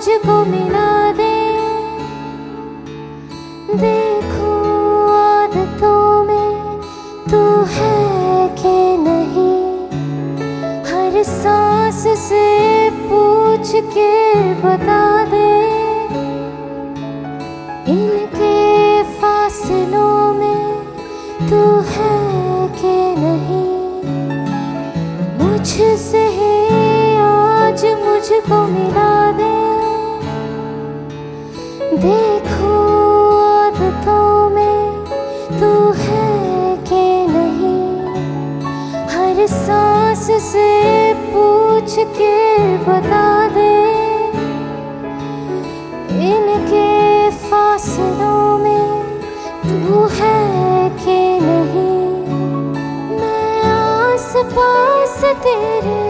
मुझको मिला दे। देखो में तू है कि नहीं। हर सांस से पूछ के बता दे। इनके फासलों में तू है कि नहीं। मुझसे आज मुझको मिला दे। से पूछ के बता दे। इनके फासलों में तू है कि नहीं? मैं आस पास तेरे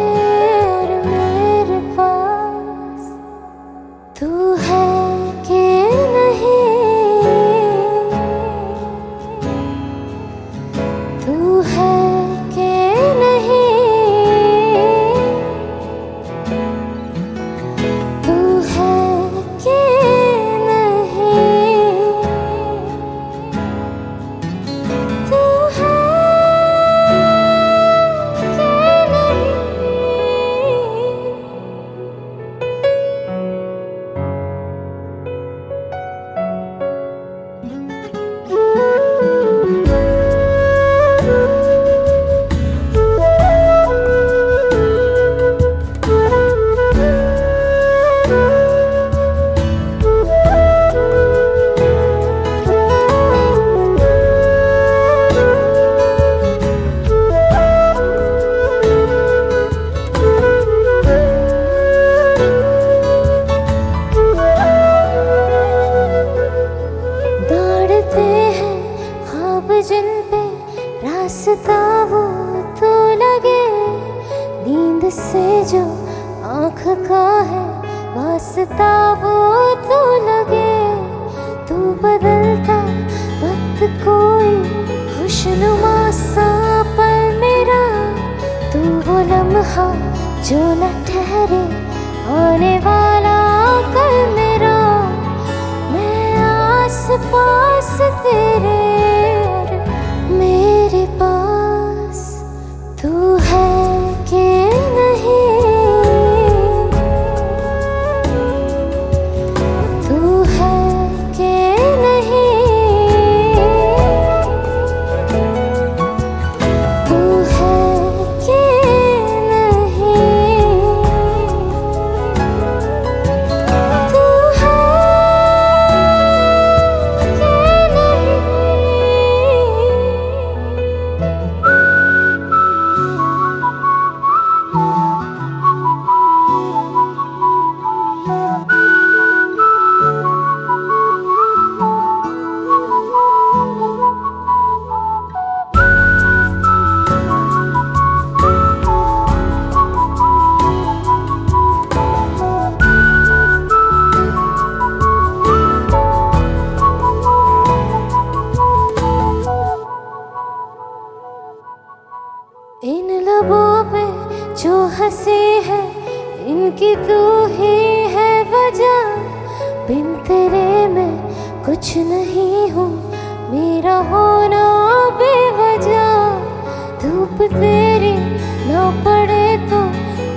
जिन पे रास्ता वो तो लगे, नींद से जो आँख का है वास्ता वो तो लगे। तू बदलता वक्त कोई खुशनुमा सा पल मेरा तू वो लम्हा जो न ठहरे, आने वाला कल मेरा। मैं आस पास तेरे लबों पे जो हँसी है, इनकी तू ही है वजह। बिन तेरे मैं कुछ नहीं हूँ, मेरा होना बेवजह। धूप तेरी ना पड़े तो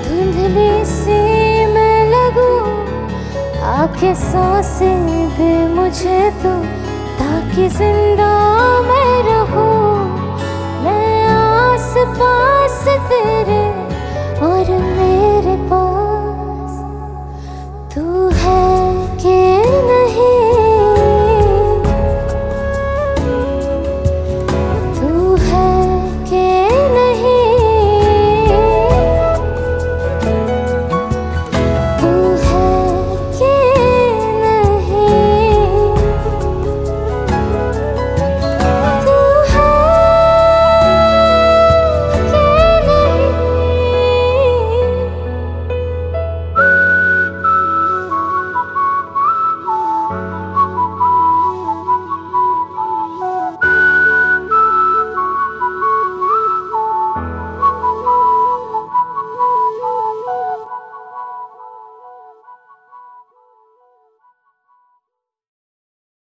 धुंधली सी मैं लगूं। आके साँसें दे मुझे तो ताकि ज़िंदा मैं रहूँ। मैं आस पास तेरे और मेरे